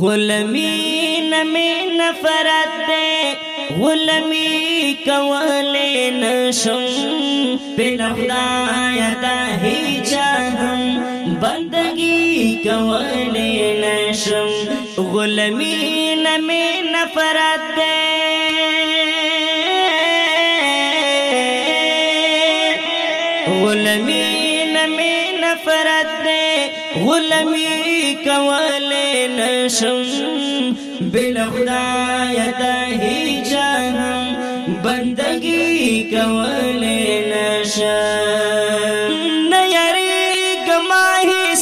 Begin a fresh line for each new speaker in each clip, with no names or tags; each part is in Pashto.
غلمی نمی نفرت دے غلمی کولی نشم بن خدای دا ہی چاہم بندگی کولی نشم غلمی نمی نفرت دے غلمی نمی نفرت دې غلامي کولې نشم بل خدای ته جانم بندگی کولې نشم نه یری ګما هیڅ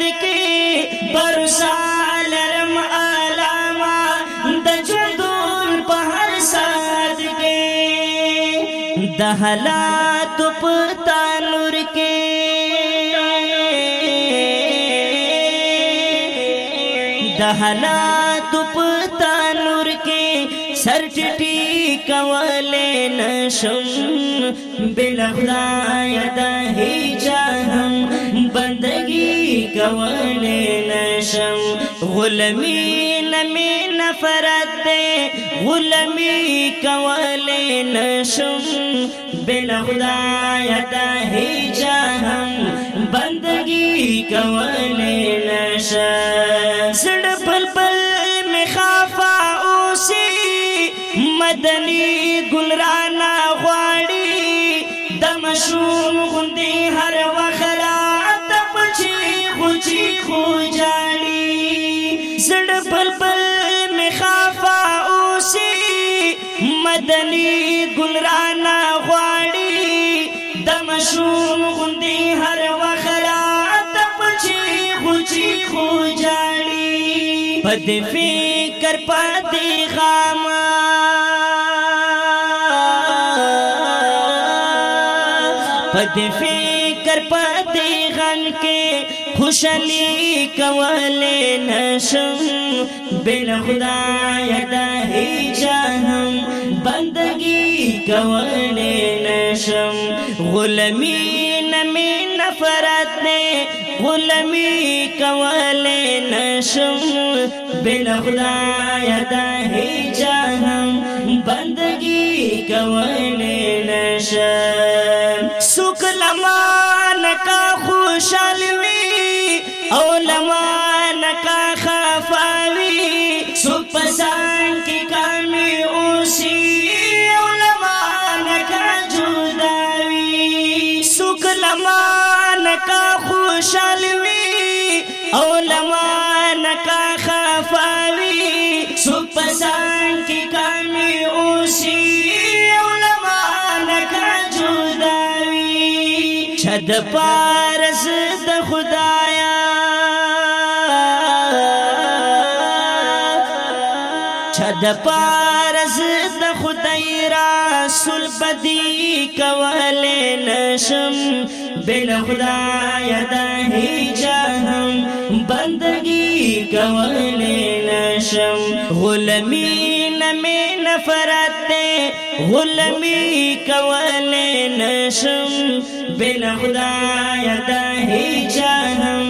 جنت کې برسا لرم علامه د ژوندون په هر سات کې د حالات په تنور کې د حالات په تنور کې سر ټټي کولې نشم بل خدای د هي جهنم بندگی کولې نشم غلمی نمی نفرت دے غلمی کولې نشم بلا خدای ته هیچهم بندگی کولې نشم زړ پل پل مخافا اوسی مدنی گل رانا غواړي دمشو مدني ګل رانا غواړي د مشوم غوندي هر وخرا تپچی خوچی خوجاړي پد فکر پد غم پد فکر پد غم کې خوشالي کولې نشم بل خدای د هیچا کولی نشم غلمی نمی نفرت دی غلمی کولی نشم بلا خدای دا هی جانم بندگی کولی نشم د پارس د خدایا چا د پارس د خدای رسول بدی کول نشم بل خدایا د هیچم بندگی کول نشم غلمی نمه نفرت غلمی کول نشم بلا خدای د هیچا هم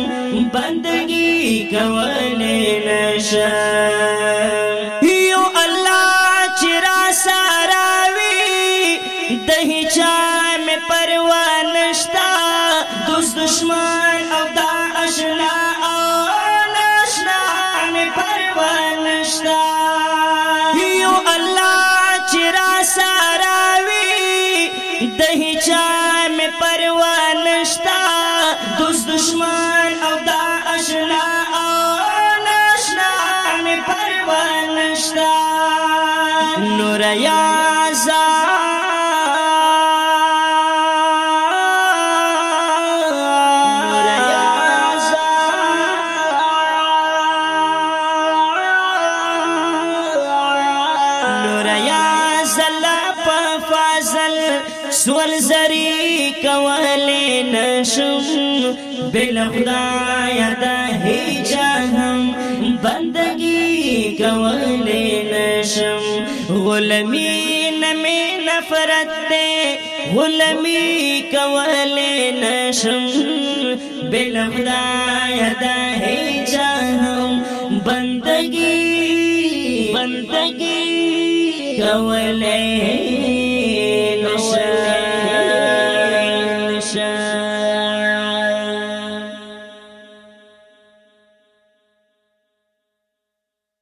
بندگی کول نشم یو الله چې را ساراوي د هیچا مې پروا نشتا دوست دشمن ساراوي د هچا مې پروا نشتا دوست دشمن او د اشنا او نشنا مې پروا نشتا نور یا سوال زری کولی نشم بل خدایا دا هیچا هم بندگی کولی نشم غلمی نمی نفرت دے غلمی کولی نشم بل خدایا دا هیچا هم بندگی بندگی کولی